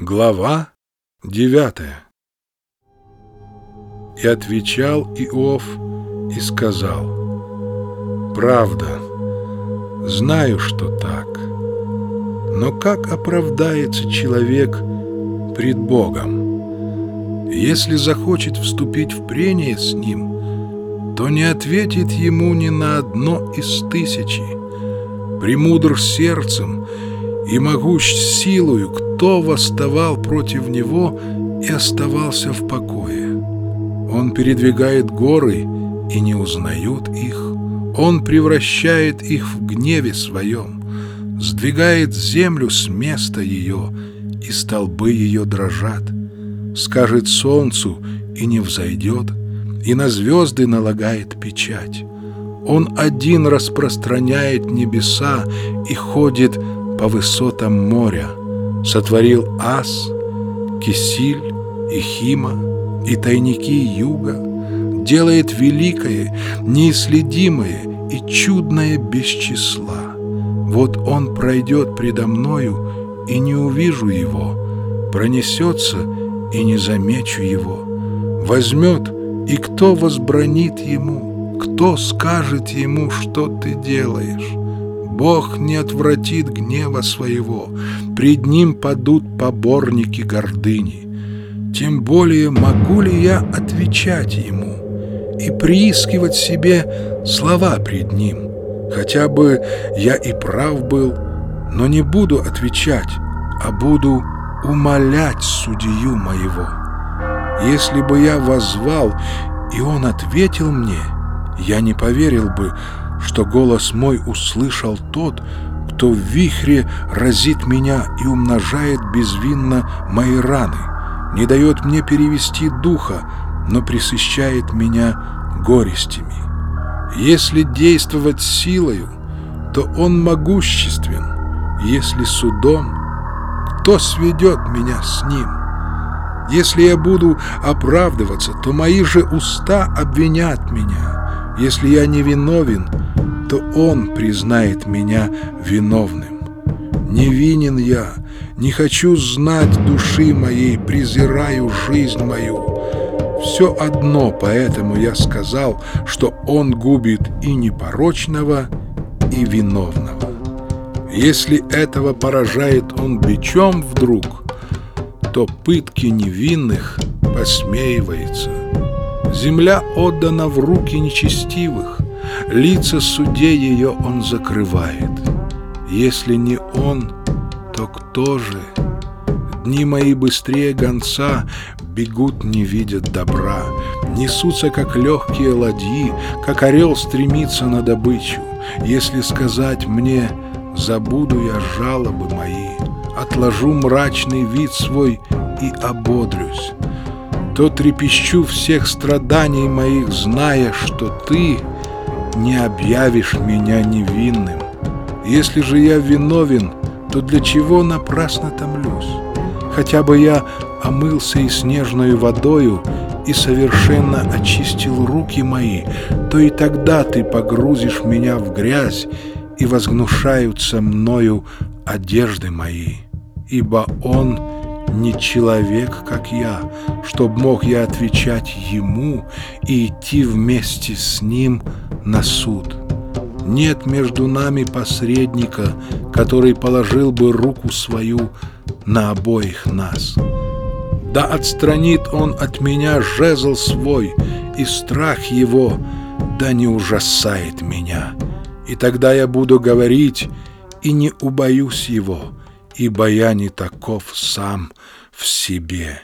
Глава девятая И отвечал Иов и сказал, «Правда, знаю, что так, но как оправдается человек пред Богом? Если захочет вступить в прение с Ним, то не ответит Ему ни на одно из тысячи. Премудр сердцем и могущ силою, кто восставал против него и оставался в покое. Он передвигает горы и не узнают их. Он превращает их в гневе своем, сдвигает землю с места ее, и столбы ее дрожат. Скажет солнцу, и не взойдет, и на звезды налагает печать. Он один распространяет небеса и ходит по высотам моря. Сотворил Ас, Кисиль и Хима, и тайники юга, делает великое, неисследимое и чудное без числа. Вот он пройдет предо мною, и не увижу его, пронесется, и не замечу его. Возьмет, и кто возбранит ему, кто скажет ему, что ты делаешь? Бог не отвратит гнева своего, пред ним падут поборники гордыни. Тем более могу ли я отвечать ему и приискивать себе слова пред ним? Хотя бы я и прав был, но не буду отвечать, а буду умолять судью моего. Если бы я возвал, и он ответил мне, я не поверил бы, что голос мой услышал тот, кто в вихре разит меня и умножает безвинно мои раны, не дает мне перевести духа, но присыщает меня горестями. Если действовать силою, то он могуществен, если судом, кто сведет меня с ним? Если я буду оправдываться, то мои же уста обвинят меня. Если я не виновен, то Он признает меня виновным. Невинен я, не хочу знать души моей, презираю жизнь мою. Все одно, поэтому я сказал, что Он губит и непорочного, и виновного. Если этого поражает Он бичом вдруг, то пытки невинных посмеивается. Земля отдана в руки нечестивых, Лица судей ее он закрывает. Если не он, то кто же? Дни мои быстрее гонца бегут, не видят добра, Несутся, как легкие ладьи, как орел стремится на добычу. Если сказать мне, забуду я жалобы мои, Отложу мрачный вид свой и ободрюсь, То трепещу всех страданий моих, зная, что ты — не объявишь меня невинным. Если же я виновен, то для чего напрасно томлюсь? Хотя бы я омылся и снежной водою и совершенно очистил руки мои, то и тогда ты погрузишь меня в грязь, и возгнушаются мною одежды мои. Ибо он не человек, как я, чтоб мог я отвечать ему и идти вместе с ним на суд. Нет между нами посредника, который положил бы руку свою на обоих нас. Да отстранит он от меня жезл свой, и страх его да не ужасает меня. И тогда я буду говорить, и не убоюсь его, ибо я не таков сам в себе».